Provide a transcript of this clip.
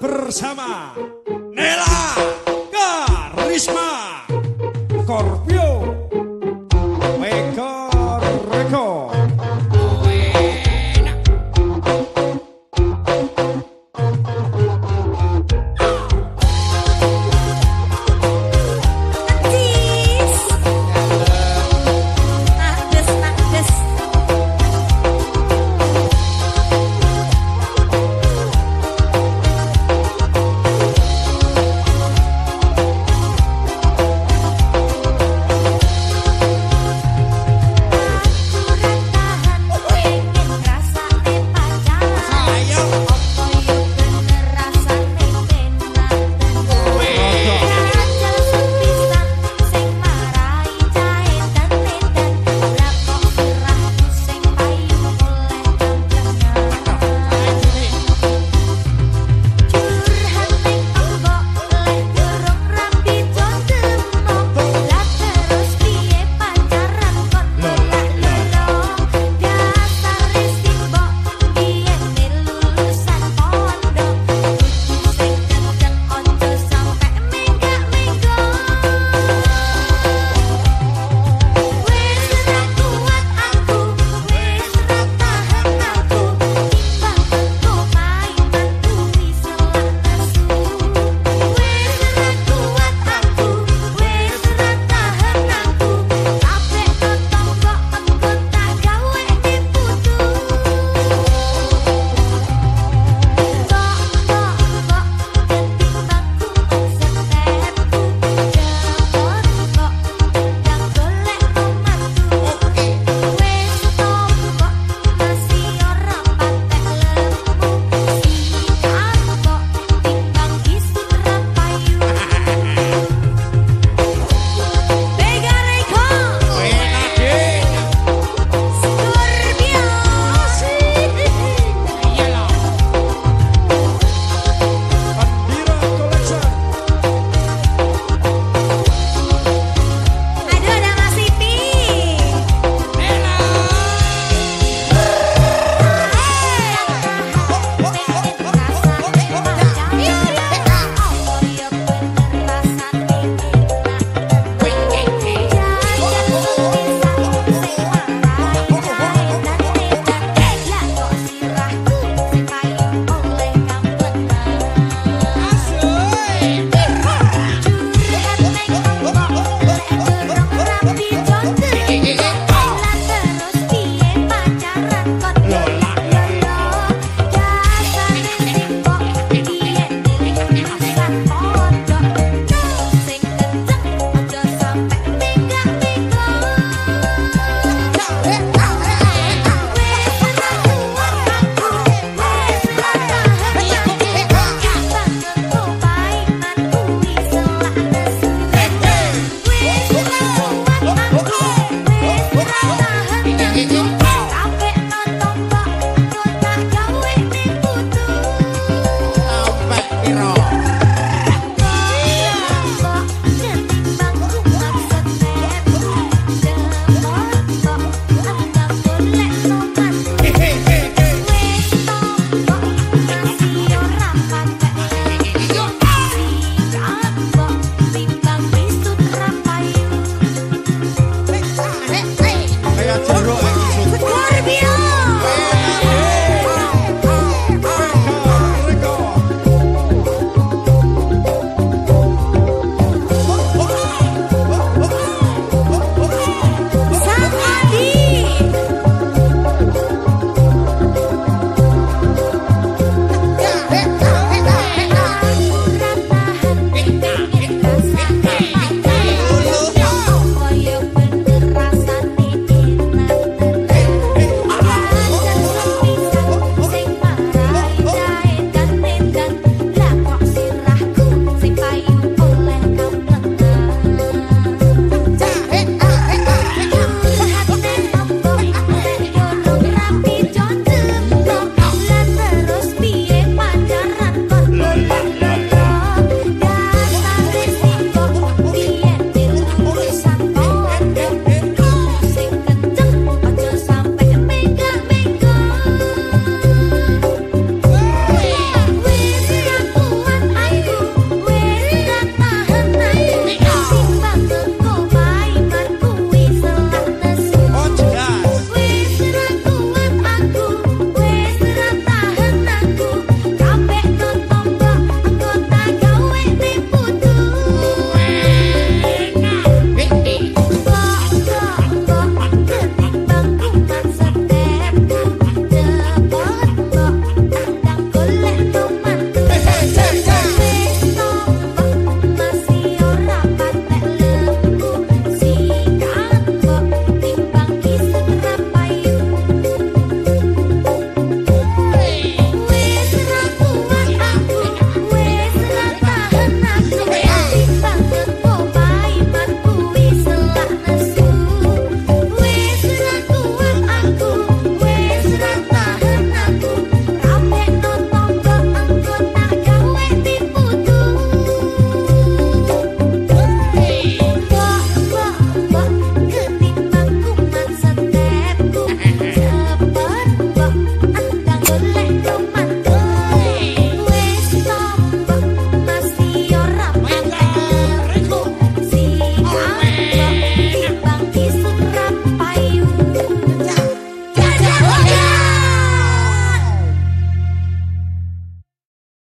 bersama Nela Karisma Scorpio Mega Record.